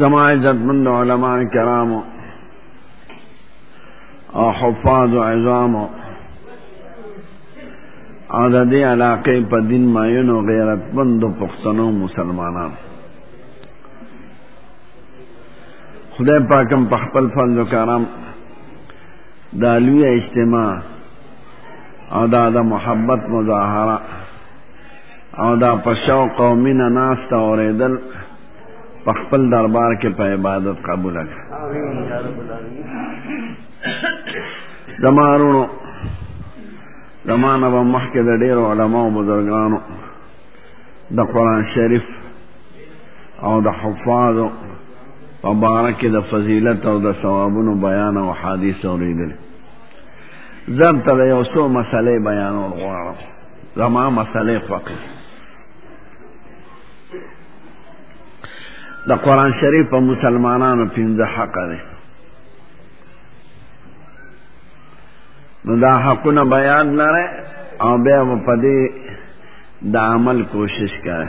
زما عزت مند علماء کرام او حفاظ او عظام او د دې علاقې په دین مایونو غیرت مند پښتنو مسلمانان خدای پاکم په خپل فضل کرم دا لوی اجتماع او دا د محبت مظاهره او دا په شوق او مینه ناست او اورېدل په خپل دربار کې په عبادت قبول کړه زمارونو زمانه به مخکې د ډېرو علماو بزرګانو د قرآن شریف او د حفاظو په باره کې د فضیلت او د ثوابونو بیان او حادیث اورېدل ځان ته د یو څو مسلې بیانول غواړم زما مسئله خوښه د قران شریف په مسلمانانو پنځه حق دی نو دا حقونه بیان لره او بیا په دې د عمل کوشش کړه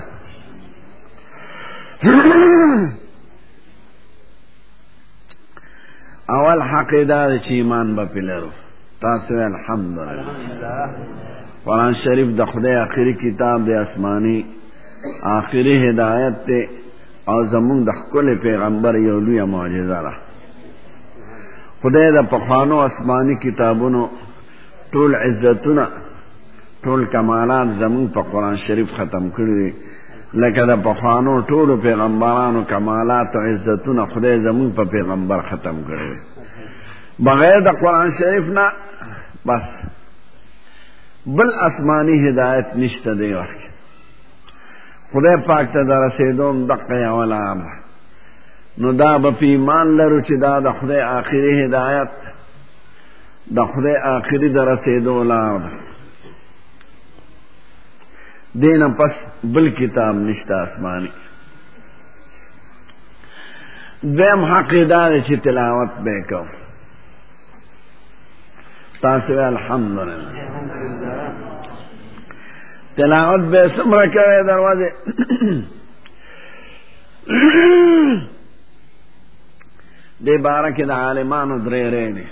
اول حق دا چې ایمان به پلرو تاسو الحمدلله قرآن شریف د خدای اخري کتاب دی آسماني آخري هدایت ته او زمونږ د خپل پیغمبر یو لوی معجزه ده خدای د پخوانو آسماني کتابونو ټول عزتونه ټول کمالات زمون په قران شریف ختم کړی لکه د پخوانو ټولو پیغمبرانو کمالات او عزتونه خدای زمون په پیغمبر ختم کړی بغیر د قران شریف نه بس بل آسمانی هدایت نشته دی وخت خدای پاک ته دا رسیدوم دقه یا ولا نو دا به پیمان لرو چې دا د خدای آخري هدایت د خدای آخري د رسېدو لار ده دې نه پس بل کتاب نشته آسماني دویم حق یې دا دی چې تلاوت به یې کوم تاسو وایئ الحمدلله تلاوت به یې څومره کوئ دروازې دې باره کې د عالمانو درې رې دي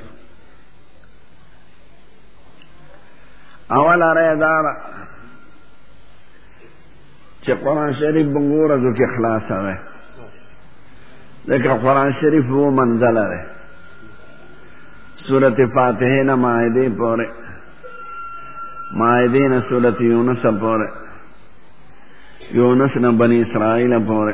اوله رې دا ده چې قرآن شریف به ورځو کې خلاصه ده ځکه قرآن شریف و منزله ده سورت فاتحه نه مائده پورې مائده نه سورت یونس پورې یونس نه بنی اسرائیل پورې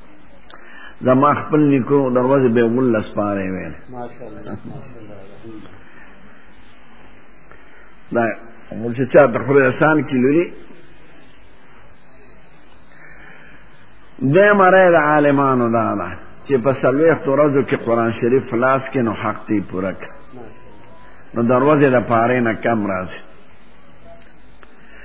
زما خپل نیکو دروازه به ول لس پاره ویل ماشاءالله دا موږ چې چا د خپل انسان کې لولي د مړې د عالمانو دا ده چې په سلويخت ورځو کې قران شریف خلاص کې نو حق دی پوره نو دروازه د پاره نه کم راځي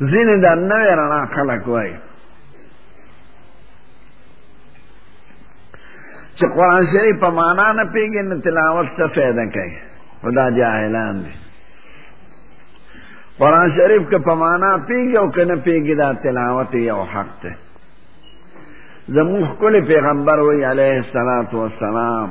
ځینې دا نوې رڼا خلک وایي چې قرآن شریف په معنا نه پیږي نو تلاوت څه فایده کوي خدا جاهلان دي قرآن شریف که په معنا پیږي او که نه پیږي دا تلاوت یو حق دی زموږ ښکلی پیغمبر وایي علیه السلام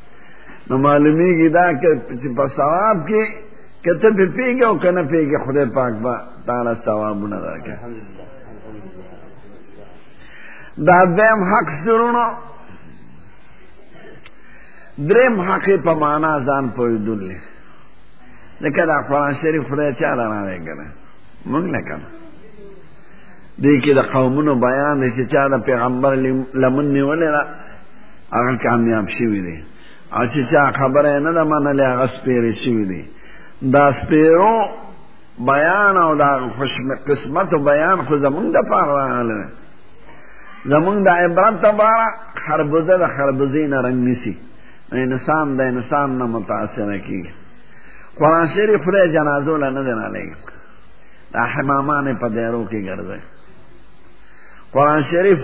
نو معلومیږي دا چې په ثواب کې که ته پې پېږې او که نه پېږې خدای پاک به تاله ثوابونه درکړي دا دویم حق سرونو دریم حق په معنا ځان پوهېدل دی ځکه دا قرآن شریف خدای چا رانه دی که نه مونږ نه که نه دې کې د قومونو بیان دی چې چا د پیغمبر لمن نیولې ده هغه کامیاب شوي دی او چې چا خبره یې نه ده منلې هغه سپېرې شوي دی دا سپېرو بیان او دا خوش قسمت او بیان خو زمونږ د پاره راغلی دی زمونږ د عبرت لپاره خربوزه د خربوزې نه رنګ نیسي انسان د انسان نه متاثره کېږي قرآن شریف خدای جنازو له نه دی رالیږي دا حمامان په دیرو کې ګرځي قرآن شریف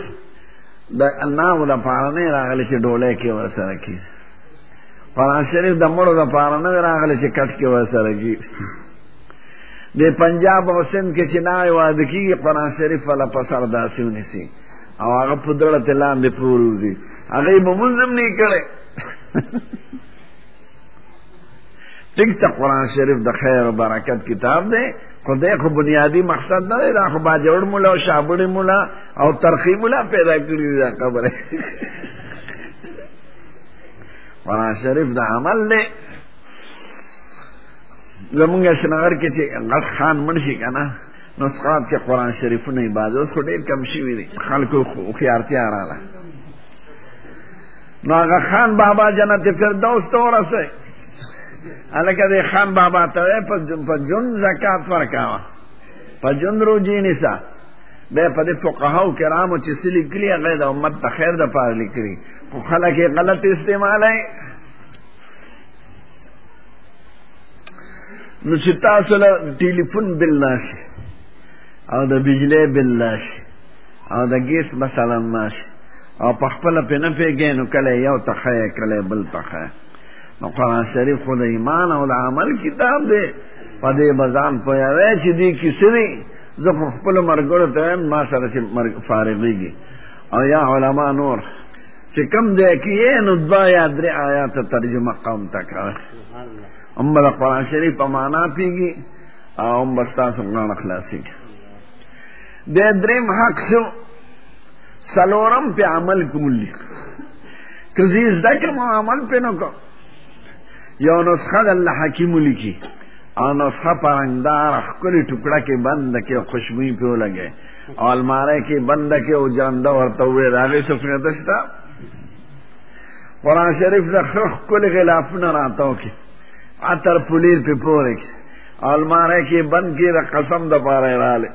د الله ولا پاره نه راغلی چې ډوله کې ورسره کی قرآن شریف د مړو د پاره نه راغلی چې کټ کې ورسره کی د پنجاب او سند کې چې نای واده کیږي قرآن شریف ولا په سر داسې ونیسي او هغه په دړه ته لاندې پوروزي هغه به منظم نه کړي ٹھیک تھا قرآن شریف دا خیر و برکت کتاب دے خو دے خو بنیادی مقصد نہ دے دا خو باجوڑ مولا شابڑی مولا اور ترقی مولا پیدا کری دا قبر ہے قرآن شریف دا عمل دے زمونږ شنغر کې چې غټ خان منشي که نه نو سقاط کې قرآن شریفونه یې بعضې اوس خو ډېر کم شوي دي خلکو خو هوښیارتیا راغله نو هغه خان بابا جنت فردوس ته ورسوي هلکه دې خان بابا ته وایي په ژوند زکات ورکوه په ژوند روجې نیسه بیا په دې فقهاو کرامو چې څه لیکلي هغه د امت د خیر دپاره لیکلي خو خلک یې غلط استعمالوي نو چې تاسو له ټیلیفون بل راشي او د بجلی بل راشي او د ګیس مثلا ماشي او په خپل په نه پیږي نو کله یو تخه کله بل تخه نو قرآن شریف خو د ایمان او د عمل کتاب دی په دې بزان په یوه چې دی کیسري زه خو خپل مرګړو ته ما سره چې مرګ فارغيږي او یا علما نور چې کم دی کې نو دوا یا درې آیات ترجمه قوم ته کړه هم د قرآن شریف په معنا پیږي او هم به ستاسو غاړه خلاصېږي د دریم حق شو سلورم په عمل کولی که زی زده کوم عمل په نو کوم یو نسخه د الله حکیم لیکي او نسخه پرنګدار ښکلې ټوکړه کې بند کې خوشبوئی په لګي او الماره کې بند کې او جانده ورته وې راغې څه فائدہ شته قرآن شریف د ښکلې غلافونه راتاو کې عطر پولیر په پورې کې المانه کې بند کې د قسم د پاره رااله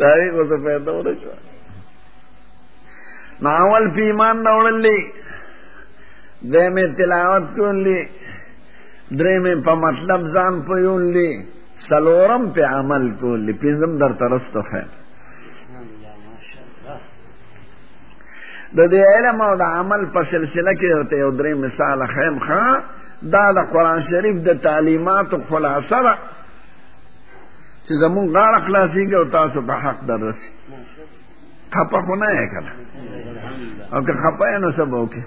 دا یې کو څه پیدا ونه شو ناول پیمان نوړلې د مې تلاوت کولې درې مې په مطلب ځان پویولې سلورم په عمل کولې پنځم در ترسته خیر د دې علم او د عمل په سلسله کې درته یو درې مثال خیم ښه دا د قرآن شریف د تعلیماتو خلاصه ده چې زمونږ غاړه خلاصېږي او تاسو په حق در رسي خپه خو نه یې که نه او که خپه یې نو څه به وکړي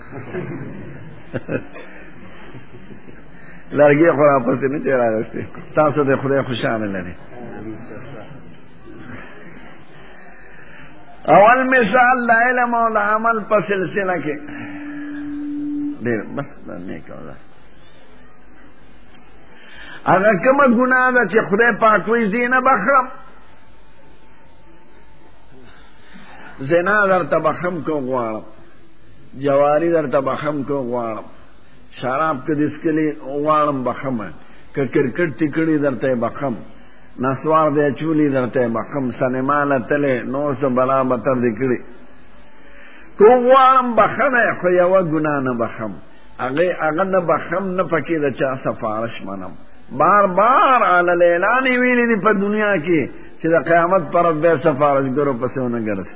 لرګي خو راپسې نه دی راغوښتې تاسو د خدای خوشحاله لري اول مثال د علم او د عمل په سلسله کې ډېر بس نه کوله هغه کومه ګناه ده چې خدای پاک وایي زه نه بخرم زنا درته بخم کو غواړم جواری درته بخم کو غواړم شراب که دسکلی غواړم بخمه که کرکټ تکړی درته بخم نسوار دی چولی درته بخم سنما لتلې نور څه بلا بتر دې کړي کو غواړم بخنه خو یو ګنا نه بخم هغه هغه نه بخم نه پکې د چا سفارش منم بار بار عل الاعلان ویلې دي په دنیا کې چې د قیامت پر به سفارشګرو پسونه ګرځي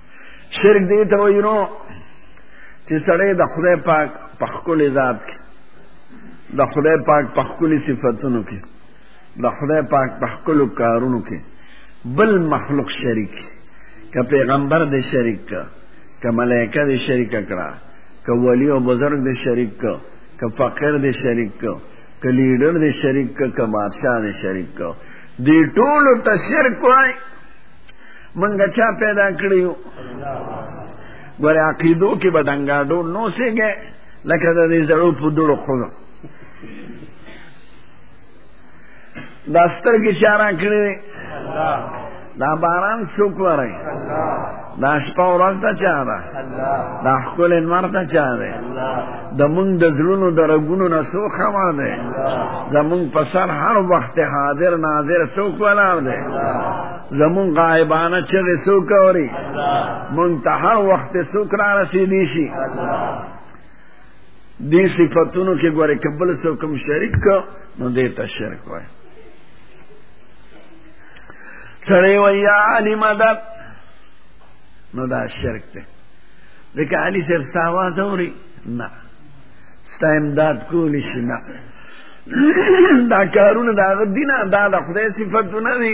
شرک دی ته وایي نو چې سړی د خدای پاک په ښکلې ذات کې د خدای پاک په ښکلې صفتونو کې د خدای پاک په ښکلو کارونو کې بل مخلوق شریک که پیغمبر دې شریک که که ملایکه دې شریک کړه که ولی او بزرګ دې شریک که که فقیر دې شریک که که لیډر دې شریک که که بادشاه دې شریک که دې ټولو ته شرک وایي منګه چا پیدا کړیو ګوره عقیدو کې به دنګاډو نو سیږی لکه د دې زړو په دوړو خونو دا سترګې چا را کړې دا باران څوک وری دا شپه ورځ ته چا ده دا ښکلی لمر ته چا دی زمونږ د زړونو د رګونو نه څوک خبر دی زمونږ په سر هر وخت حاضر ناظر څوک ولاړ دی زمون غائبانه چغې څوک اوري مونږ ته هر وخت څوک را رسېدی شي دې صفاتونو کې ګوره کبل څوک هم شریک کو نو دې ته شرک وای سړی وای یا علی مدد نو دا شرک دی ځکه علی صاحب ستا آواز اوري نه ستا امداد کولی شي نه دا کارونه د هغه دینه دا د خدای صفتونه دي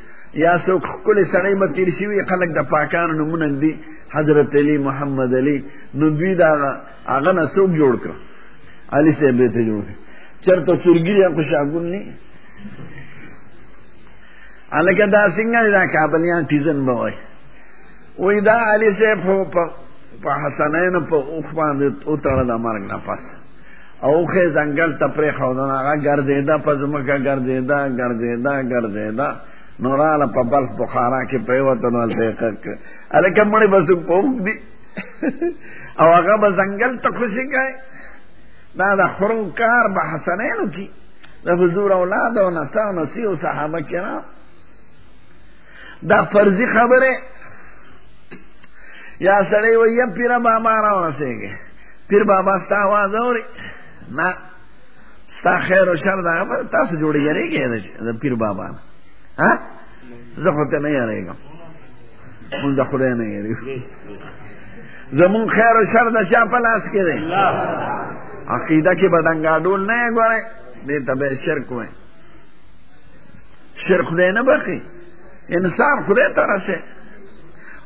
یا څوک ښکلی سړی به تېر شوي خلک د پاکانو نومونه دي حضرت علي محمد علي نو دوی د هغه نه څوک جوړ کړه علي صاحب یې ته جوړ کړه چېرته سورګي یا خو شاګون نه هلکه دا څنګه دی دا کابلیان ټیزن به وایي وایي دا علي صاحب په حسنینو په اوښ باندې وتړه د مرګ نه پس اوخه ځنګل ته پرې خودن هغه ګرځېده په ځمکه ګرځېده ګرځېده ګرځېده نو راله په بلخ بخارا کې پریوته نو هلته یې قق کړ هلکه مړی به څوک په اوږدي او هغه به ځنګل ته خوشي کوي دا د خرو کار به حسنینو کې د حضور اولاد او نسا او نسی او صحابه کرام دا فرضی خبره یا سړی وی یا پیر بابا را ورسېږي پیر بابا ستا آواز اوري نه ستا خیر او شر دا خبره تاسو جوړې یریږئ د پیر بابا نه ها زه خو ته نه یریږم مونږ د خدای نه یریږو زمون خیر او شر د چا په لاس کې دی عقیده کې به ډنګاډول نه یې ګورئ دې ته به شرک وایي شر خدای نه بخي انسان خدای ته رسې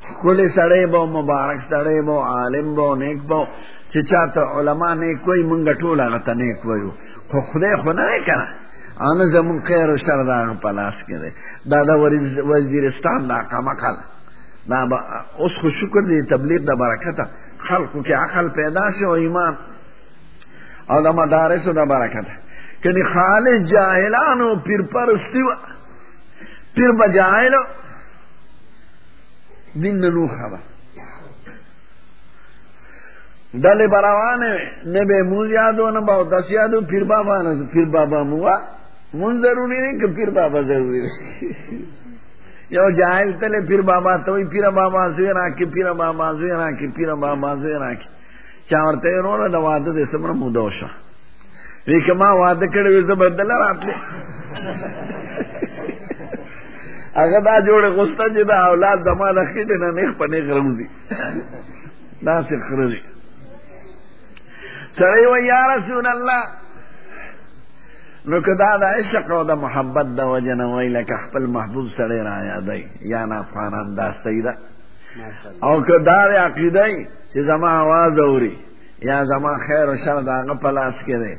ښکلی سړی به مبارک سړی به عالم به نیک به چې چا ته علما نیک وایي مونږ ټول هغه ته نیک وایو خو خدای خو نه دی که نه او نه زمونږ خیر و شر د هغه په لاس کې دی دا د وزیرستان دا کمقل دا به اوس خو شکر دی تبلیغ د برکته خلقو کې عقل پیدا شي او ایمان او د مدارسو د برکت کنی خالص جاهلانو پیر پرستی و پیر به جاهلو دین نه نو خبر ډلې به روانې وې نه به مونځ یادو نه به اودس یادو پیر بابا نه پیر بابا مو وه مونځ ضروري دی که پیر بابا ضروري دی یو جاهل تلې پیر بابا ته وایي پیر بابا زوی راکړي پیر بابا زوی راکړي پیر بابا زوی راکړي چا ورته یې وروره د واده دې څومره موده وشوه وی که ما واده کړی وي زه به دله راتلې هغه دا جوړه غوسته چې دا اولاد زما د خېټې نه نېغ په نېغ راوځي داسې خره دی سړی وایي یا رسول الله نو که دا د عشق او د محبت د وجه نه وایي لکه خپل محبوب سړی را یادوي یا نه افغانان دا صحیح ده او که دا عقیده چې زما आवाज اوري یا زما خیر او شر دا غ پلاس کړي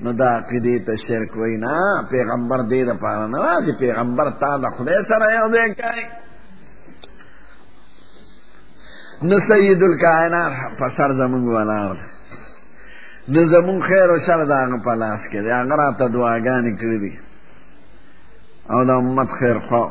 نو دا عقیده ته شرک وای نه پیغمبر دې د پاره نه راځي پیغمبر تا د خدای سره یو دی کوي نو سید الکائنات په سر زمونږ ولاړ نو زمونږ خیر او شر دا غ پلاس کړي هغه راته دعاګانې کړې دي او د امت خیر خواو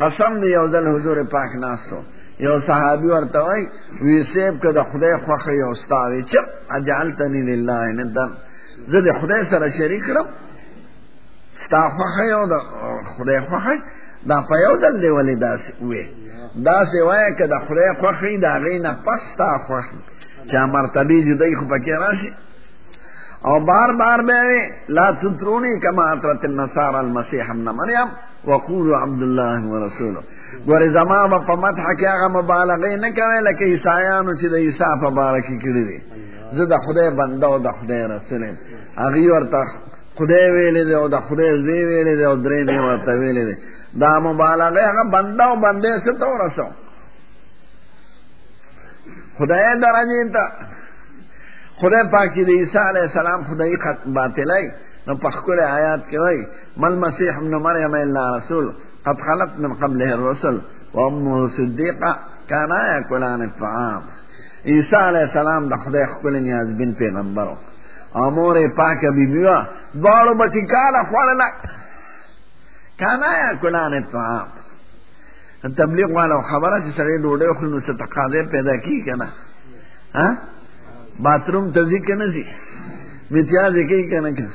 قسم دی یو ځل حضور پاک ناستو یو صحابي ورته وای وی سیب که د خدای خوخه یو ستاوي چې اجعلتنی لله ندم زه د خدای سره شریک کړم ستا خوخه یو د خدای خوخه دا په یو ځل دی ولې داسې وې داسې وایه که د خدای خوښي د هغې نه پس ستا خوښي چې مرتبې جدایي خو پکې راشي او بار بار به لا تطروني کما اطرت النصارى المسيح ابن مريم وقولوا عبد الله ورسوله ګورې زما به په مدح کې هغه مبالغې نه کوې لکه عیسایانو چې د عیسی په باره کې کړي دي زه د خدای بنده او د خدای رسول یم هغوی ورته خدای ویلې دی او د خدای زوی ویلې دی او درې مې ورته ویلې دی دا مبالغه هغه بنده او بندې څه ته ورسو خدای درجې ته خدای پاک د عیسی علیه السلام خدای خط باطلای نو په خپل آیات کې وایي ما المسيح ابن مريم إلا رسول قد خلت من قبله الرسل وأمه صديقة كانا يأكلان الطعام عیسی علیہ السلام د خدای خپل نیاز بن پیغمبرو امور پاک بی بیوا دوالو بچی کالا خوالنا کانا یا کلان اتعام تبلیغ والا خبره چې سړی ډوډۍ وخوري نو څه تقاضې پیدا کیږي که نه باتروم ته ځي که نه ځي متیازې کوي که نه کوي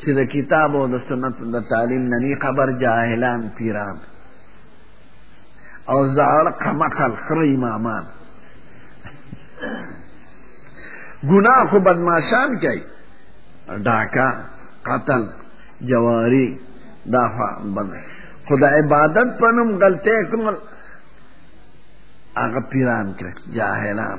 چې د کتاب او د سنت د تعلیم نه نی خبر جاهلان پیران او زاړه قمقل خره امامان ګناه خو بدمعشان کوي ډاکا قتل جواری دا بند خو د عبادت په نوم غلطۍ کړل هغه پیران کړه جاهلان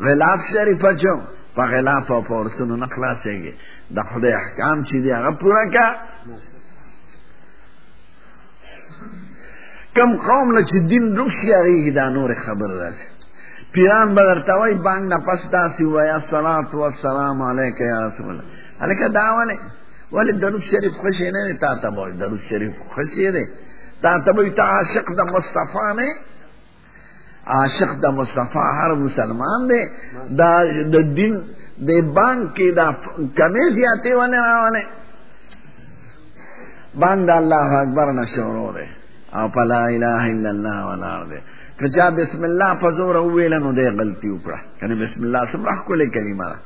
غلاف شریف چو په غلاف او په ورسونو نه خلاصېږي د خدای احکام چې دی هغه پوره کا کم قوم له چې دین روښي هغه دا نور خبر راځي پیران به درته وایي بانګ نه پس داسې ووایه صلات وسلام علیک یا رسول الله هلکه دا ولې ولې درود شریف خوشې نه دی تا ته به درود شریف خوشې دی تا ته به تا عاشق د مصطفی نه عاشق د مصطفی هر مسلمان دی دا د دین د بانک کې دا کمې زیاتې ونه راونه بانک د الله اکبر نشورو دی او په لا اله الا الله ولا دی که چا بسم الله په زور وویل نو دی غلطي وکړه کنه بسم الله څومره ښکلې کلمه ده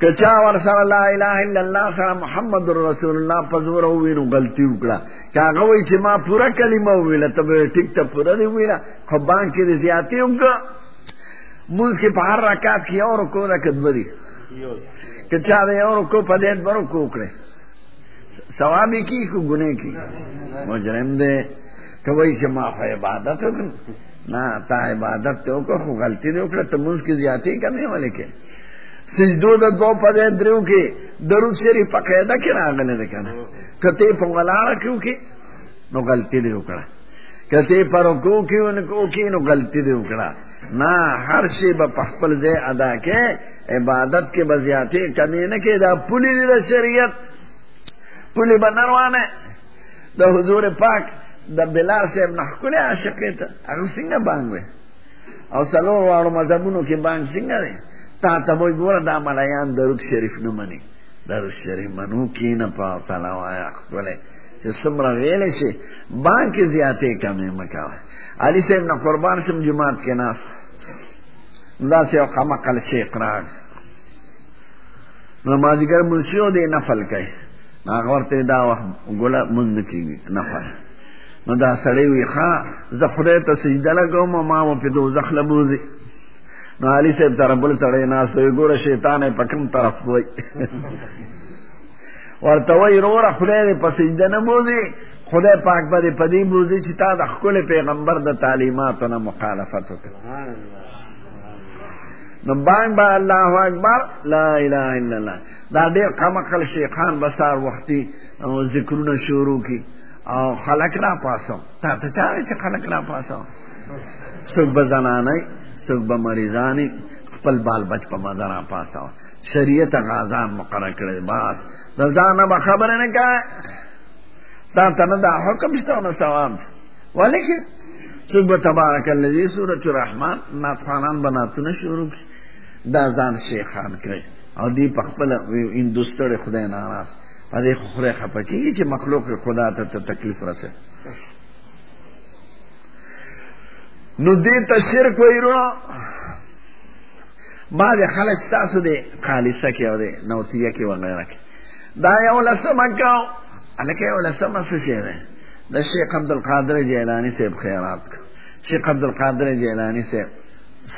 که چا ور سره لا اله الا الله سره محمد رسول الله په زور وویل غلطي وکړه که هغه وایي چې ما پوره کلمه وویله ته به ټیک ته پوره دې وویله خو بانک کې دې زیاتې وکړه مونځ کې په هر رکعت کې یو رکو ده که دوه دي که چا د یو رکو په دې دوه رکو وکړې ثواب یې کېږي که ګناه کېږي مجرم دی ته وایي چې ما خو عبادت وکړم نه تا عبادت ته وکړه خو غلطي دې وکړه ته مونځ کې زیاتې کمې ولې کې سجدو د دوه په دې درو کې درود شریف په قاعده کې راغلی دی که نه کته په ولاړه کیو کې نو غلطی دی وکړه کته پر کو کیو نو کو کې نو غلطی دی وکړه نه هر شی به په خپل ځای ادا کې عبادت کې بزیاتې کمی نه کې دا پولی دی د شریعت پولی به نروانه د حضور پاک د بلال صاحب نه خپل عاشق ته هغه څنګه باندې او څلور واړو مذهبونو کې باندې څنګه دی تا ته وایي ګوره دا ملایان درود شریف نه مني در شری منو کی نه په تعالی وایا خپل چې سمره ویل شي باقي زیاتې کمې مکاوه علي صاحب نه قربان شم جماعت کې ناس دا سه قما قل شي قران نو مازیګر منشیو دې نفل کوي هغه ورته دا وخت ګوله مونږ نه کیږي نفل نو دا سړی وی ښا زه خدای ته سجده لګوم ما مو په دوزخ لبوزي نو علی صاحب تر بل سړی ناس ته ګوره شیطان په کوم طرف وای ورته وای روره خدای دې په سجده نه بوزي خدای پاک به دې په دې بوزي چې تا د خپل پیغمبر د تعلیماتو نه مخالفت وکړي نو بانګ با الله اکبر لا اله الا الله دا ډېر کم عقل شیخان به سار وختي ذکرونه شروع کی او خلق را پاسو تا ته چا چې خلق را پاسو څوک به زنانه څوک به مریضانې خپل بال بچ په مزه را پاساوه شریعت غازان مقرر کړی باس د ځانه به خبره نه کوه تا ته نه دا حکم شته او نه ثواب ولې چې څوک به تبارک الذي سورة الرحمن ناتخوانان به ناتونه شروع کړي دا ځان شیخان کړي او دی په خپل هندوستړی خدای ناراض په دې خو خدای خفه کېږي چې مخلوق خدا ته تکلیف رسوي نو دې ته شرک وایي رونو بعض خلک ستاسو دی خالصه کې او دی نوتیه کې وغیره کې دا یو لسمه کاو هلکه یو لسمه څه شی دی د شیخ عبدالقادر جیلاني صاحب خیرات کو شیخ عبدالقادر جیلاني صاحب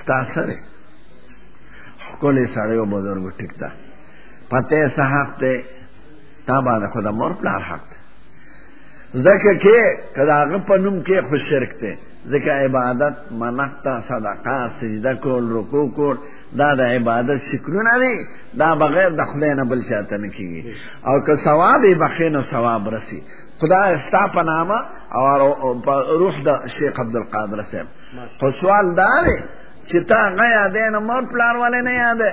ستا سره ښکلی سړی و بزرګو ټیک ده پته یې څه حق دی تا باندې خو د مور پلار حق دی ځکه کې که د هغه په نوم کې خو شرک دی ځکه عبادت منقته صدقه سجده کول رکوع کول دا د عبادت شکلونه دي دا بغیر د خدای نه بل چاته نه کېږي او که ثواب یې بخې نو ثواب رسي خدای ستا په نامه او روح د شیخ عبدالقادر صاحب خو سوال دا دی چې تا هغه یادې نو مور پلار ولې نه یادې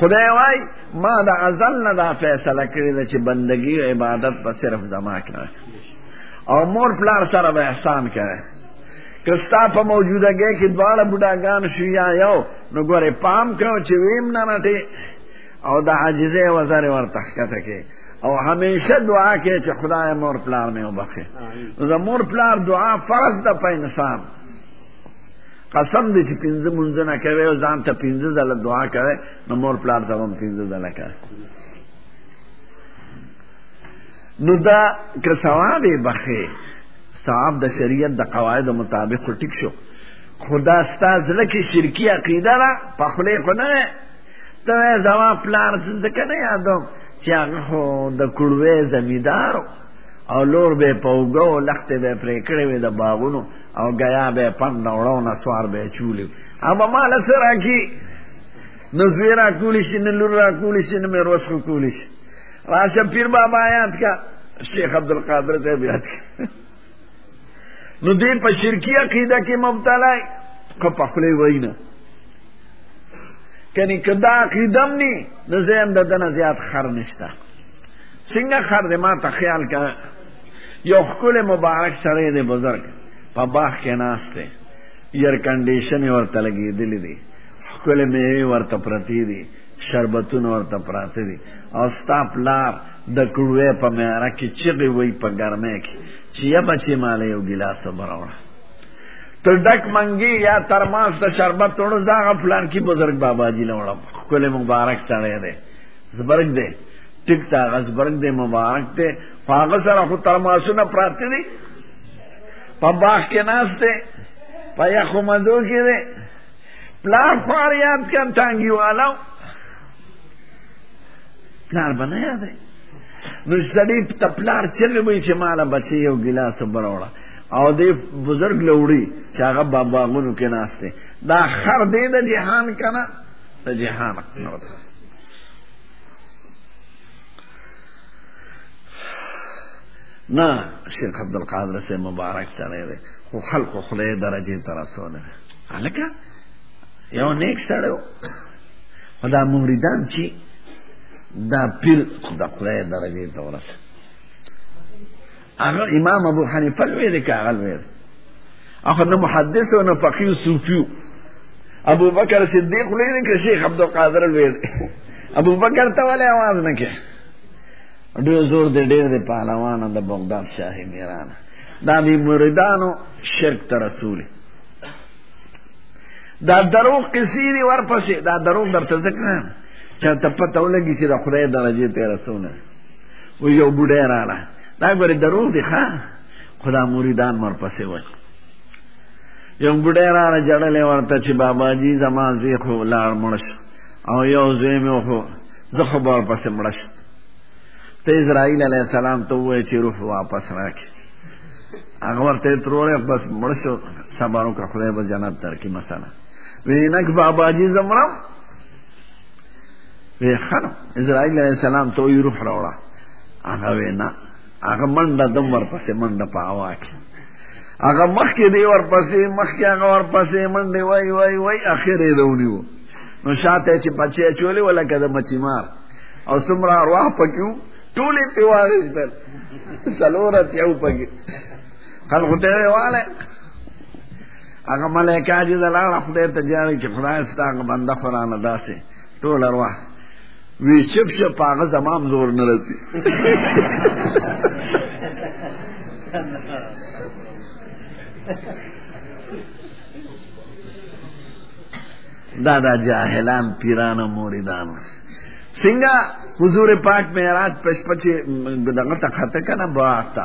خدای وای ما د ازل نه دا فیصله کړې ده چې بندگی او عبادت به صرف زما کړه او مور پلار سره به احسان کړه که ستا په موجودګۍ کې دواړه بوډاګان شو یا یو نو ګورې پام کړو چې ویم نه نټې او د عاجزې وزرې ورته ښکته کې او همیشه دعا کې چې خدای مور پلار مې وبخښي زمور پلار دعا فرض ده په انسان قسم دې چې پنځه مونږ نه کوي او ځان ته پنځه ځله دعا کوي نو مور پلار ته هم پنځه ځله کوي نو دا که ثواب یې بخې ثواب د شریعت د قواعدو مطابق خو ټیک شو خو دا ستا زړه کې شرکي عقیده ده په خولې خو نه دی ته وایې زما پلار ځکه نه یادوم چې هغه خو د کړوې زمیندار او لور به یې په اوږه و لښتې به یې پرې کړې وې د باغونو او گیا به پند وړو نه سوار به چولی اما مال سره کی نو زوی را کولی شي نه لور را کولی شي نه میروس خو کولی شي راشه پیر بابا یاد کا شیخ عبدالقادر صاحب یاد کا نو دې په شرکی عقیده کې مبتلا که په خپلې وای نه کني که دا عقیدم ني نو زه هم د دنه زیات خر نشته څنګه خر دې ما ته خیال کا یو خکل مبارک سره دی بزرگ پا باخ کې ناست دی ایر کنډیشن ورته لګېدلی دی خکل میوې ورته پرتی دی شربتونه ورته پراته دي او ستا پلار د کړوې په میاره کې چغې وای په ګرمۍ کې چې یا بچې ماله یو ګیلاس اوبه راوړه تر ډک منګي یا ترماس د شربت وړو دا هغه پلان کې بزرګ بابا جي له وړه ښکلی مبارک سړی دی زبرګ دی ټیک ته هغه زبرګ دی مبارک دی په هغه سره خو ترماسونه پراته دي په باغ کې ناست دی په یخو مزو کې دی پلار خوار یاد کړم ټانګي والا پلار به نه یادوي نو سړي ته پلار چغې وایي چې ماله بچې یو ګیلاس اوبه راوړه او دې بزرګ له وړي چې هغه به باغونو کې ناست دی دا خر دی د جهان که نه د جهان نه شیخ عبدالقادر سے مبارک سړی دی خو خلکو خوله یې درجې ته رسولی دی هلکه یو نیک سړی و خو دا مریدان چې دا پیر د خدای درجې ته ورسه هغه امام ابو حنیفه لوی دی که هغه لوی دی هغه نه محدث او نه فقیه صوفي ابو بکر صدیق لوی دی که شیخ عبدالقادر لوی دی ابو بکر ته ولې اواز نه کې ډېر زور دی ډېر دی پهلوانه د بغداد شاهي میرانه دا دی مریدانو شرک ته رسولي دا دروغ قصې دي ورپسې دا دروغ درته ځکه نه چا ته پته ولګي چې د خدای درجې ته رسونه و یو بوډۍ راغله دا ګورې دروغ دي ښه خو دا مریدان ورپسې وایي یو بوډی راله جړلی ورته چې بابا جي زما زوی خو لاړ مړ شو او یو زوی مې خو زه خو به ورپسې مړ شم ته اسرائیل علیه السلام ته ووایه چې روح واپس راکړي هغه ورته تروره بس مړ شو صبر وکړه خدای به جنت درکړي مثلا وینک بابا جي زه مرم وی خرم اسرائیل علیہ السلام تو یو روح راوړه هغه وینا هغه منډه دم ورپسې منډه په هوا کې هغه مخکې دی ورپسې مخکې هغه ورپسې منډې وای وای وای اخر یې دونیو نو شاته چې بچی اچولې ولا کده مچی مار او څومره ارواح پکیو ټولې په واغېستل څلور اتیاو پکې خلکو ته واله هغه ملائکه چې دلاله خدای ته جاري چې خدای ستاسو بنده قرآن داسې ټول ارواح وی چپ چپ هغه زمام زور نه رسی دا دا جاهلان پیران او موریدان څنګه حضور پاک معراج پښپچې دغه ته خطه کنه باغ ته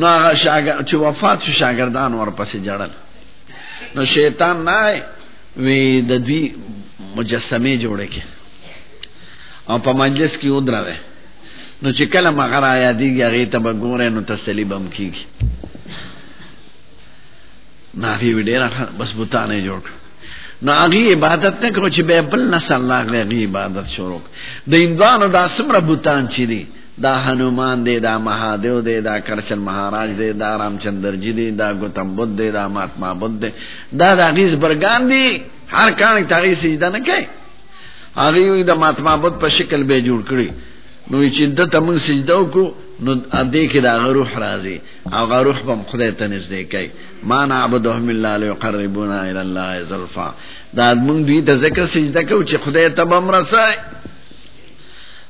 نو هغه شاګرد چې وفات شو شاګردان ورپسې جړل نو شیطان نه وی د دوی مجسمه جوړه کې او په مجلس کې ودراوه نو چې کله مغر آیا دیږي هغه ته به ګوره نو تسلی بم کیږي نافی وی ډیر بس بوتانه جوړ نو هغه عبادت نه کوي چې به بل نسل لاغه عبادت شروع د اندانو دا سمره بوتان چي دي دا هنومان دی، دا مهادیو دی، دا کرشن مهاراج دی، دا رامچندرجي دی، دا ګوتم بود دی، دا ماتما بود دی، دا د هغوی زبرګان دي، هر کاڼی ته هغوی سجده نه کوي. هغوی وایي د ماتما بود په شکل به یې جوړ کړي، نو چې ده ته موږ سجده وکړو، نو دې کې د هغه روح راځي او هغه روح به هم خدای ته نږدې کوي. ما نعبدهم الا لیقربونا الی الله زلفی، دا موږ دوی ته ځکه سجده کوو چې خدای ته به هم رسوي.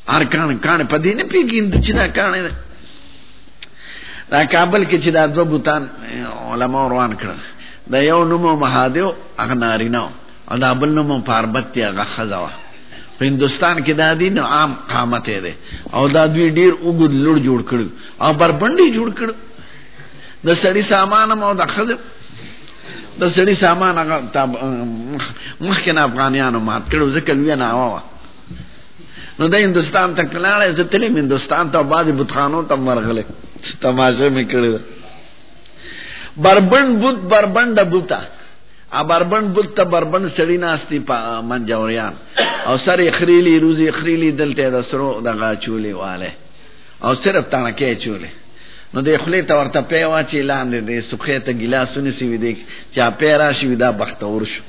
هر کان کان په دې نه پیګین چې دا کان نه دا کابل کې چې دا دو بوتان علما روان کړل دا یو نوم مهادیو هغه نارینه او دا بل نوم پاربتی هغه خزوا په هندستان کې دا دین عام قامت دی او دا دوی ډیر وګد لور جوړ کړ او بربندي جوړ کړ د سړی سامان او د خزه د سړی سامان هغه مخکې نه افغانانو مات کړو ځکه لوی نه واه نو د هندستان ته کلاړې زه تلې هندستان ته بعد بوتخانو ته مرغله تماشه مې کړې بربند بوت بربند بوتا ا بربند بوت ته بربند سړی ناشتي په منجوریان او سر اخریلی روزي اخریلی دلته د سرو د غاچولې والے او صرف تانه کې چولې نو د خلې ته ورته پیوا چې لاندې د سخې ته ګلاسونه سی وي دي چا پیرا شي دا بختور شو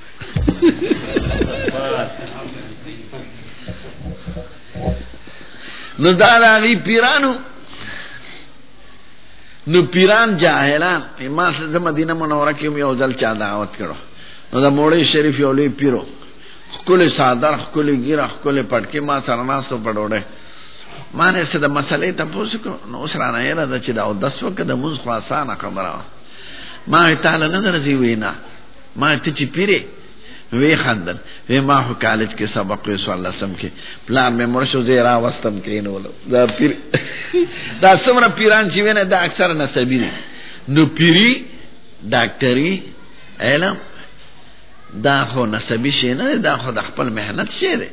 نو دا دا غی پیرانو نو پیران جاهلان ما سره مدینه منوره کې یو ځل چا دعوت کړو نو دا موړی شریف یو لوی پیرو خپل صادر خپل ګیره خپل پټکی ما سره ناسو پډوړې ما نه څه د مسلې ته پوسکو نو اوس را نه یره چې دا او دس وکړه د موږ خاصانه خبره ما تعالی نه درځي وینا ما ته چې پیره وی خندل وی ما هو کالج کې سبق وی سوال لسم کې پلان مې مرشو زه را واستم کې نو دا پیر دا څومره پیران چې وینه دا اکثر نه سبیر نو پیری ډاکټري علم دا خو نسبی شي نه دا خو د خپل مهنت شي دی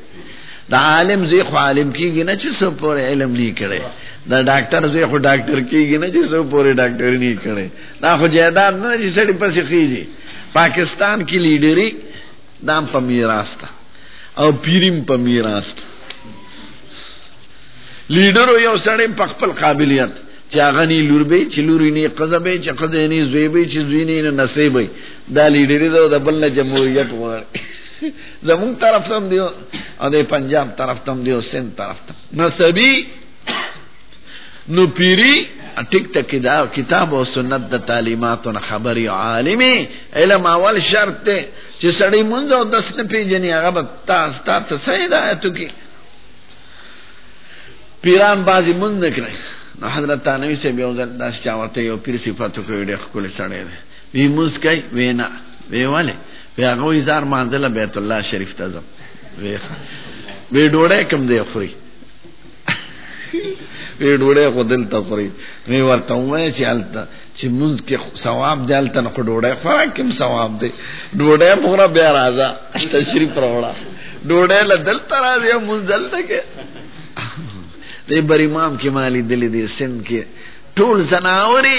دا عالم زی خو عالم کیږي نه چې سو پورې علم نه کړي دا ډاکټر زی خو ډاکټر کیږي نه چې سو پورې ډاکټر نه کړي دا خو جیداد نه جی سڑی پسی خیزی پاکستان کی لیڈری دام پا میراستا او پیریم پا میراستا لیڈرو یو سڑی پا خپل قابلیت چی آغا نی لور بی چی لوری نی قضا بی چی قضا نی زوی بی چی زوی نی نسی بی دا لیڈری دا دا بلن جمهوریت غوار زمون طرف تم دیو او دا پنجاب طرف تم دیو سن طرف تم نسبی نو پیری ټیک ټک دا کتاب او سنت د تعلیماتو نه خبري عالمي علم اول شرط ته چې سړی مونږ او دس نه پیژني هغه به تاسو ته صحیح ده ته کی پیران بازی مونږ نه کړی نو حضرت تانوی سے بیو ځل داس چا ورته یو پیر صفاتو کوي ډېر خپل سړی دی وی موس کوي وینا وی والے وی هغه یې زار مانځله بیت الله شریف ته ځم وی وی ډوړې کم دی خوري وی ډوړې خو دلته خوري می ورته وای چې الته چې مونږ کې ثواب دی الته نه ډوړې خورا کوم ثواب دی ډوړې مورا بیا راځه تشریف راوړه ډوړې له دلته راځي مونږ دلته کې دې بری امام کې مالی دلې دې سند کې ټول زناوري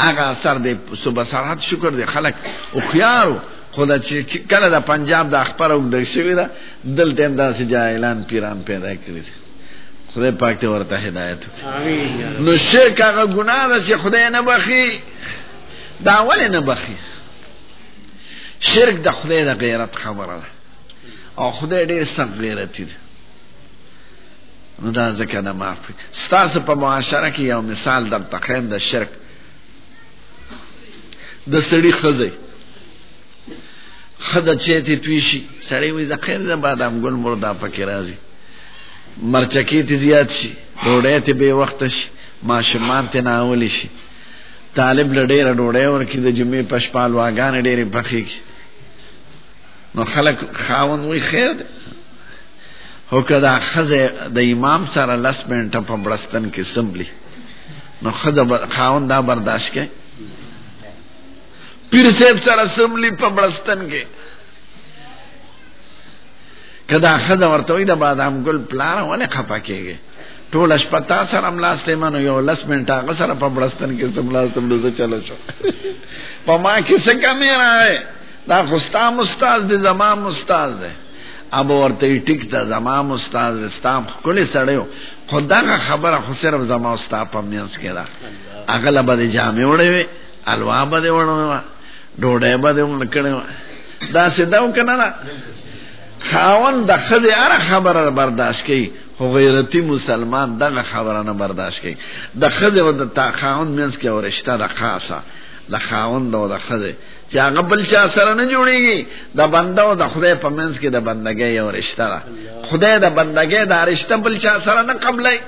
هغه اثر دی صبح سرحد شکر دی خلک او خيارو خدا چې کله د پنجاب د اخبار او د شوی دا دل ټیم دا سي جاهلان پیران پیدا کړی خدای پاک ته ورته هدایت امين نو شرک هغه ګناه ده چې خدای نه بخي دا ولې نه بخي شرک د خدای د غیرت خبره ده او خدای ډېر سخت غیرت دی نو دا ځکه نه معاف کړي ستاسو په معاشره کې یو مثال درته ښیم د شرک د سړي ښځی ښځه چېرته توی شي سړی وایي زه خیر ده بادام ګل مردا پکې راځي مرچکې ته زیات شي ډوډۍ ته بې وخته شي ماشومان ته ناولی شي طالب له ډېره ډوډۍ ورکړي د جمعې په شپه الواګانې ډېرې پخې کړي نو خلک خاون وی خیر دی هو که دا ښځه د امام سره لس منټه په بړستن کې سمبلی نو ښځه خاون دا برداشت کوي پیر صاحب سره سمبلی په بړستن کې که دا ښځه ورته وي د بادام ګل پلاره ولې خفه کېږي ټوله شپه تا سره هملاستې ما نو یو لس منټه هغه سره په بړستن کې څه ملاستم نو زه چلو شو په ما کې څه کمې راغی دا خو ستا مستاز دی زما مستاز دی اب ورته ټیک ده زما مستاز دی ستا ښکلی سړی و خو دغه خبره خو صرف زما او ستا په منځ کې ده هغه له به دې جامې وړې وې حلوا به دې وړې وه ډوډۍ به دې وړې کړې وه داسې ده او که نه ده خاوند د ښځې هره خبره برداشت کوي خو غیرتی مسلمان دغه خبره نه برداشت کوي د ښځې او د خاوند منځ کې ورشته ده خاصه د خاوند او د ښځې چې هغه بل چا سره نه جوړیږي د بنده او د خدای په منځ کې د بندګۍ یو رشته ده خدای د بندګۍ دا رشته بل چا سره نه قبلای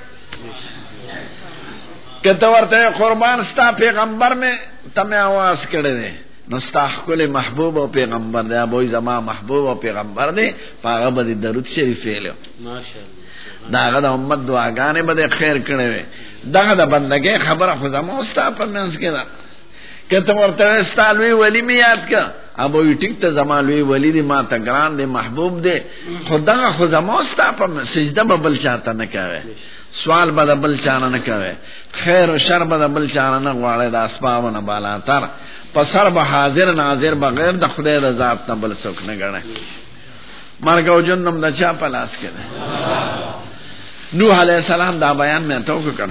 کته ورته قربان ستا پیغمبر می تم आवाज کړی دی نو ستا خپل محبوب او پیغمبر دی ابوی زما محبوب او پیغمبر دی هغه به درود شریف ویلو ماشاءالله دا هغه د امت دعاګانې به خیر کړي وي دا د بندګۍ خبره خو زموږ ستا په منځ کې ده کته ورته ستالوی ولی می یاد کا ابو ټیک ته زمالوی ولی دی ما ته ګران دی محبوب دی خدا خو زمو ستا په سجده به بل چاته نه کوي سوال به بل چانه نه کوي خیر او شر به بل چانه نه غواړي د اسبابونه بالا تر په سر به حاضر ناظر بغیر د خدای د ذات نه بل څوک نه غړي مرګ او جنم د چا په لاس کې ده نوح علیہ السلام دا بیان میں تو کر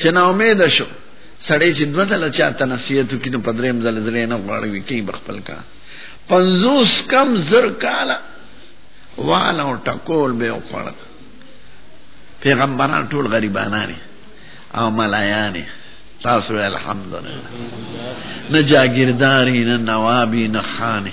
چې نا امید شو سړی چې دوه ځله چاته نصیحت وکړي نو په درېیم ځل زړه نه غواړي وي کوي به خپل کار پنځوس کم زر کاله واله او ټکول به یې وخوړل پیغمبران ټول غریبانان او ملایان تاسو الحمدلله نه جاګیرداری نه نوابی نه خانه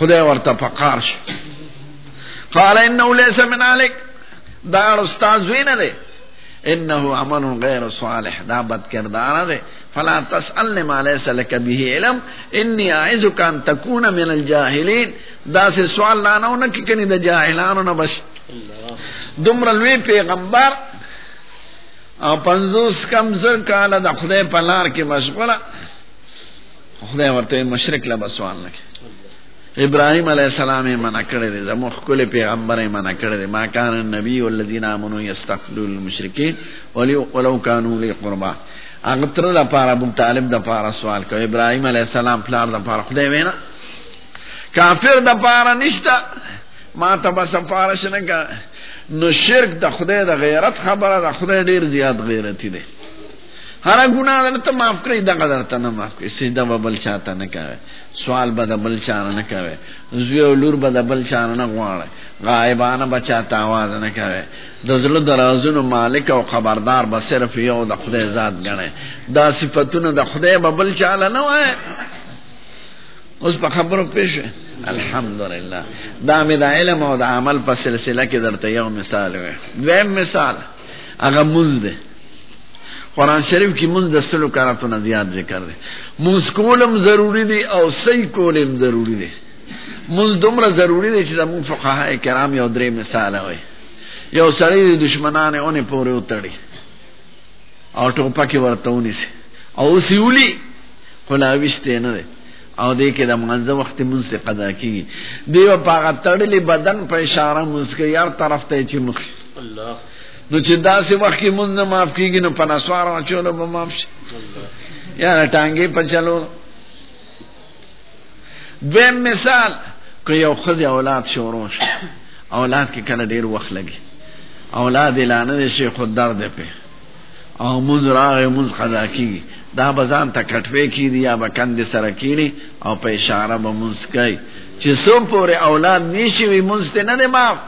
خدای ورته پکار شو قال انه ليس من عليك دا استاد وینه ده انه عمل غیر صالح دا بد کردار ده فلا تسألني ما ليس لك به علم اني اعذك ان تكون من الجاهلين دا سے سوال نه نه کی کني د جاهلانو نه بش دومره لوی پیغمبر او پنځوس کم زر کاله د خدای په لار کې مشغوله خدای ورته مشرک لا بسوال نه ابراهيم عليه السلام یې منع کړی دی زموږ ښکلی پیغمبر یې منع کړی دی ما کان النبي والذین آمنوا یستغفرون للمشرکین ولو کانوا اولی قربا هغه تر لپاره ابو طالب د پاره سوال کوي ابراهيم عليه السلام پلار د پاره خدای وینا کافر د پاره نشته ما ته به سفارش نه کا نو شرک د خدای د غیرت خبره د خدای ډیر زیات غیرتی دی هر ګناه درته معاف کړی دغه درته نه معاف کړی سیده به بل چاته نه کوي سوال به د بل چاره نه کوي زوی او لور به د بل چاره نه غواړي غایبانه به چاته آواز نه کوي د زړه د رازونو مالک او خبردار به صرف یو د خدای ذات ګڼي دا صفتونه د خدای به بل چاله نه وایي اوس په خبرو پېښ الحمدلله دا مې د علم او د عمل په سلسله کې درته یو مثال وي دویم مثال هغه مونږ ده قرآن شریف کی مونږ د سلو کاراتو نه زیات ذکر ده مونږ کولم ضروری دی او صحیح کولم ضروری دی مونږ دومره ضروری دی چې د مونږ فقهای کرام یو درې مثال وي یو سړی د دشمنانه اونې پورې وتړي او ټوپکې ورته ونیسي او سیولی خو لا ویشته نه دی او دې کې د منځه وخت مونږ ته قضا کیږي دیو پاغه تړلې بدن په اشاره مونږ کې یار طرف ته چې مخ الله نو چې دا سه وخت کې مونږ نه معاف کیږي نو پناسوار واچولو به معاف شي یا ټانګې په چلو دویم مثال که یو خځه اولاد شروع شي اولاد کې کله ډیر وخت لګي اولاد اعلان دي شي خود درد په او مونږ راغې مونږ قضا کیږي دا بزان ته کټوي کی دی یا بکند سره کینی او په اشاره به مونږ کوي چې سو پورې اولاد نشي وي مونږ ته نه معاف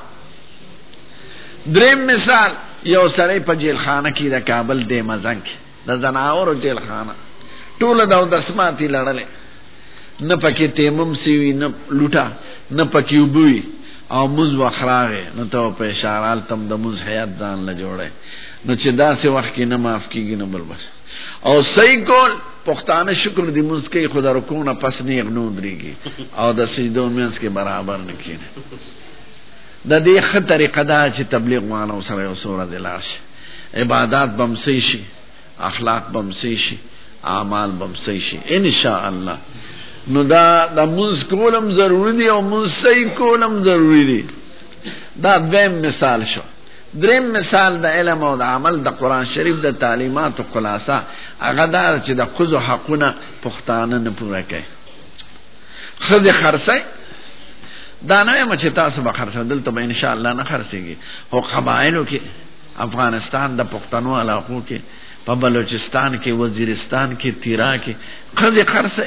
دریم مثال یو سړی په جیل خانه کې د کابل د مزنګ کې د زناورو جیل خانه ټول د دسماتي لړلې نه پکې تیمم سیوی نه لوټا نه پکې وبوي او موز وخراغه نو ته په اشاره تم د موز حیات ځان له جوړه نو چې داسې وخت کې نه معاف کیږي نو بل بس او صحیح کول پښتانه شکر دې موږ کې خدا رکونه پس نه غنو دريږي او د سجدو مینس کې برابر نه کینه د دې ښه طریقه دا چې تبلیغ وانه سره یو سوره د لاړ شي عبادات بم سي شي اخلاق بم سي شي اعمال بم سي شي ان شاء الله نو دا د موږ کولم ضروری دی او موږ صحیح کولم ضروری دی دا دیم مثال شو دریم مثال د علم او د عمل د قران شریف د تعلیماتو خلاصه هغه دا چې د خود حقونه پښتانه نه پوره کوي خزه خرڅه دا نه مې چې تاسو به خرڅه دلته به ان شاء الله نه خرڅيږي او قبایلو کې افغانستان د پښتنو علاقو کې په بلوچستان کې وزیرستان کې تیرا کې خزه خرڅه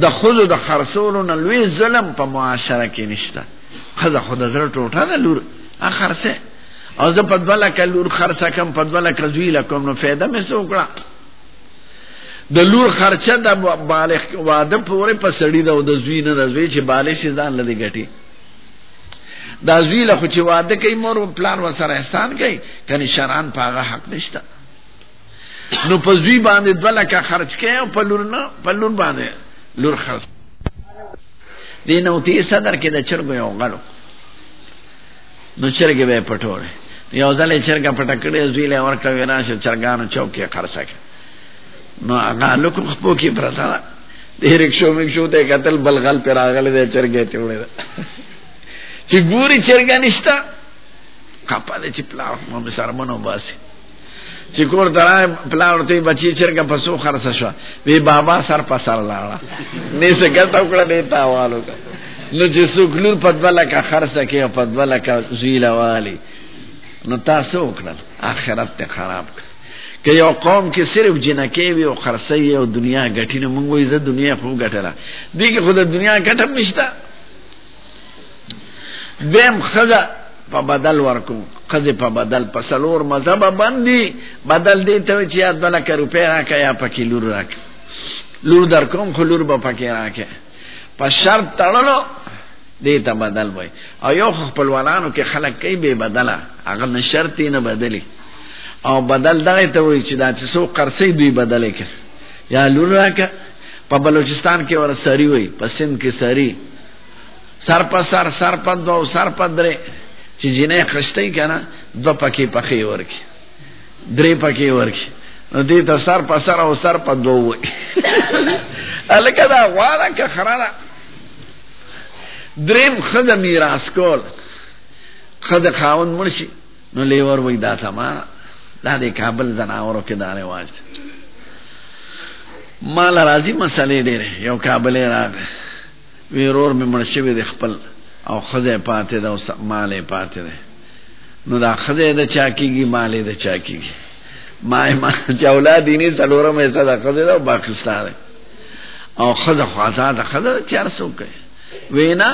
د خزو د خرڅولو نه لوی ظلم په معاشره کې نشته خزه خود زر ټوټه ده لور اخرسه او زه په دوله کې لور خرڅه کم په دوله کې زوی لکم نو فایده مې څه وکړه د لور خرچه د بالغ واده پورې په سړی ده او د زوی نه د زوی چې بالغ شي ځان لدی ګټي دا زوی له خو چې واده کوي مور او پلان وسره احسان کوي کني شران پاغه حق نشته نو په زوی باندې دلکه خرج کوي او په لور نه په لور باندې لور خرج دینه او تی صدر کې د چرګو یو غلو نو چرګې به پټوړې یو ځل چرګه پټه کړې زوی له ورکړه وینا شو چرګانو چوکې خرڅه کړه نو هغه لکه خپو کې پرتا دې رښو مې شو ته قتل بلغل پر راغله دې چرګې ته وړې چې ګوري چرګه نشتا کپا دې چې پلا مو سره منو باسي چې کور ته راغی پلار ورته بچی چرګه په څو خرڅ شو وی بابا سر په سر لاړه نه څه ګټه وکړه نه تاوالو نو چې څوک لور په دوه لکه خرڅ کې او په دوه لکه زویله والی نو تاسو وکړل آخرت ته خراب کړ که یو قوم کې صرف جنکې وي او خرڅې وي او دنیا ګټي نه مونږ یې د دنیا خو ګټله دي کې خو د دنیا ګټه نشته دیم خزه په بدل ورکو خزه په بدل په سلور مذهب باندې بدل دی ته چې یا دله کې روپې راکې یا پکې لور راکې لور در کوم خو لور به پکې راکې په شرط تړلو دې ته بدل وای او یو خپلوانانو کې خلک کوي به بدله هغه نه شرط نه بدلی او بدل دغه ته وای چې دا چې سو قرصې دوی بدلې کې یا لور راکې په بلوچستان کې ور سری وای په سند کې سری سر په سر سر په دو سر په درې چې جنې خشتې کنه دو پکې پخې ورکی درې پکې ورکی نو دې ته سر په سر او سر په دو وای الکه دا غواړه که خراله دریم خزه میراث کول خزه خاون مرشي نو لیور وای دا سما دا د کابل زناورو کې دا رواج مال راځي مسلې ډېرې یو کابل راغ ویرور مې مړ شوی د خپل او خزه پاتې دا او مالې پاتې ده نو دا خزه د چا کیږي مالې د چا کیږي ما ما چې اولاد یې نه څلورم یې صدا خزه دا پاکستان او خزه خواته دا خزه چار سو کوي وینا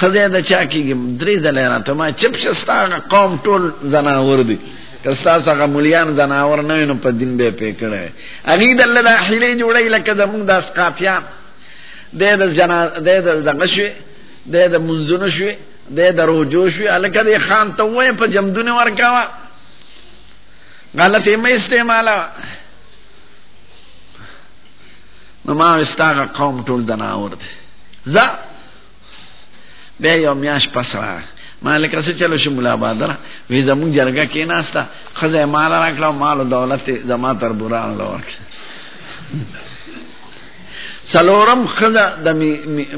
خزه د چا کېږي درې ځله راته ما چپ شه ستا هغه قوم ټول ځناور دي که ستاسو هغه مولیان ځناور نه وي نو په دین به یې پرې کړی هغوی دله دا حیلې جوړوي لکه زمونږ دا سقافیان دی د جنا دی د دغه شوې دی د منځونو شوې دی د روجو شوې هلکه دې خان ته ووایه په جمدونه ورکوه غلطې مه استعمالوه نو ما وستا هغه قوم ټول ځناور دی ځه بیا یو میاش پس راغ ما لکه څه چلو شو مولا بادر وی زمون جرګه کې ناشتا خزه مال راکړه مال دولت زما تر بوران لور سلورم خزه د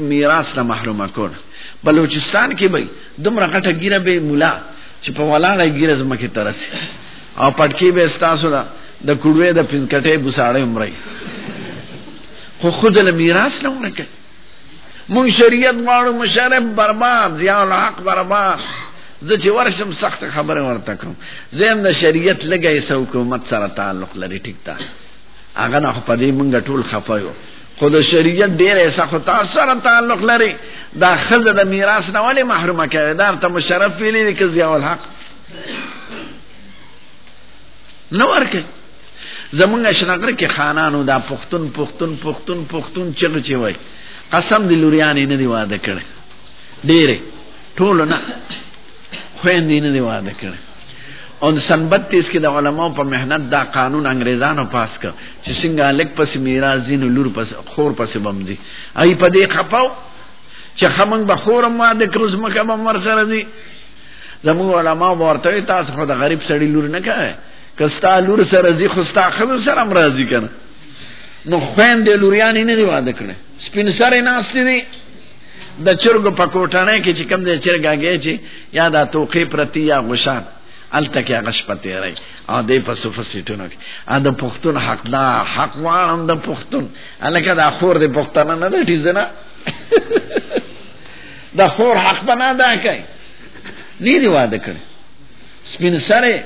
میراث نه محرومه کړ بلوچستان کې به دومره غټه ګیره به مولا چې په ولاړه ګیره زما کې ترسي او پټکی به استاسو دا د کوړوې د پنځکټې بوساړې عمرې خو خود له میراث نه ورکه مون شریعت غواړو مشرف برباد ضیاء الحق برباد زه چې ورشم سخت خبره ورته کوم زم د شریعت لګي سو حکومت سره تعلق لري ټیک تا هغه نه په دې مونږ ټول خفایو خو د شریعت ډیره سخت تاسو سره تعلق لري دا خزه د میراث نه ولې محرومه کوي دا ته مشرف ویلي کې ضیاء الحق نو ورکه زمونږ اشنغر کې خانانو دا پښتون پښتون پښتون پښتون چغه چی وای قسم دی لوریانې نه دی واده کړي ډېر ټول نه خويندې نه دی واده کړي او سن 32 کې د علماو په مهنت دا قانون انګريزانو پاس کړ چې څنګه الک پس میراث دین لور پس خور پس بمځي ای په دې خپاو چې خمن به خورم ما د کروز مکه بمر سره دي زموږ علماو ورته تاسو خو د غریب سړی لور نه کوي که ستا لور سره ځي خو ستا ښځه سره هم راځي که نه نو خویندې لوریانې نه دي واده کړی سپین سرې ناستې دي د چرګو په کوټنۍ کې چې کوم دی چرګاګی چې یا دا توقې پرتي یا غوشان هلته کې هغه شپه تېری او دی په صوفه سیټونو کې د پښتون حق دا حق غواړم د پښتون هلکه دا خور د پښتنه نه ده ټیزه نه د خور حق به نه ادا کوي نه دي واده کړی سپین سره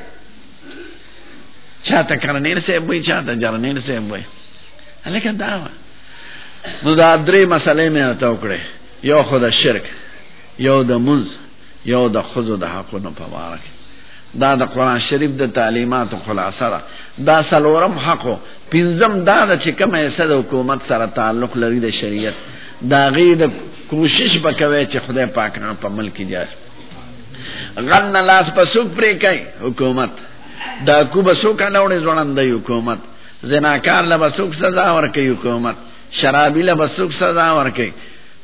چاته کرنیر سه وای چاته جرنیر سه وای الکه دا نو دا درې مسلې مې ته وکړې یو خو د شرک یو د منز یو د خزو د حقونو په واره کې دا د قران شریف د تعلیماتو خلاصه ده دا سلورم حق پنځم دا د چې کومه صد حکومت سره تعلق لري د شریعت دا غي د کوشش وکوي چې خدای پاک نه په ملک جاش غن لاس په سوک پرې کوي حکومت دا کو به سوک نه وړي ځوانان د حکومت زناکار له بسوک سزا ورکي حکومت شرابي له بسوک سزا ورکي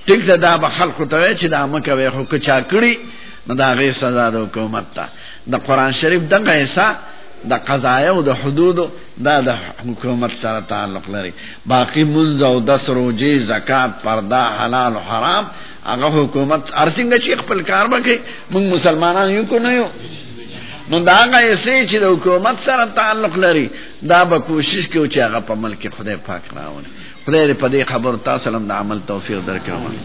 ټیک ده دا به خلکو ته چې دا مکه وي خو که چا کړی نو دا غي سزا د حکومت ته د قران شریف دغه حصہ د قضایا او د حدود دا د حکومت سره تعلق لري باقی منځ او د سروجي زکات پردا حلال حرام هغه حکومت ارسنګ چې خپل کار وکړي موږ مسلمانان یو کو نه یو نو دا هغه یې چې د حکومت سره تعلق لري دا به کوشش کوي چې هغه په ملک خدای پاک راوړي خدای دې په دې خبر تاسو لم د عمل توفیق درکړي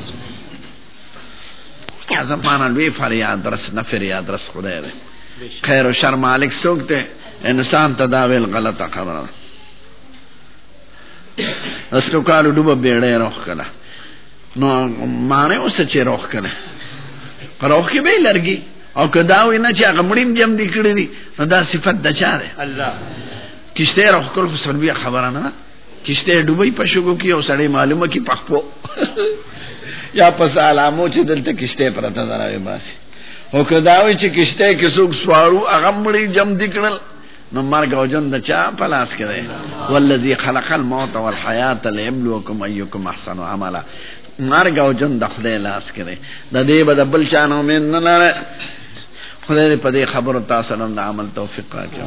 زمانه لوی فریاد رس نه فریاد رس خدای دې خیر او شر مالک څوک ته انسان تداویل غلطه خبره استو کالو ډوبه بیړې روخ کړه نو مانه اوس چې روخ کړه روخ کې به لرګي او کدا وې نه چې هغه مړیم جام دي کړی دي نو دا صفت د چا ده الله کشته روخ کول خو سر بیا خبره نه کشته ډوبې پښو کې او سړی معلومه کې پخپو یا پس علامو چې دلته کشته پرته دراوي باسي او کدا وې چې کشته کې څوک سوارو هغه مړی جام دي کړل نو مرګ او ژوند د چا په لاس کې دی والذي خلق الموت والحیات ليبلوکم ايکم احسن عملا مرګ او ژوند د خدای لاس کې دی د دې به د بل چا نه امید نه لري خدای دې په دې خبرو تاسو نن د عمل توفیق راکړي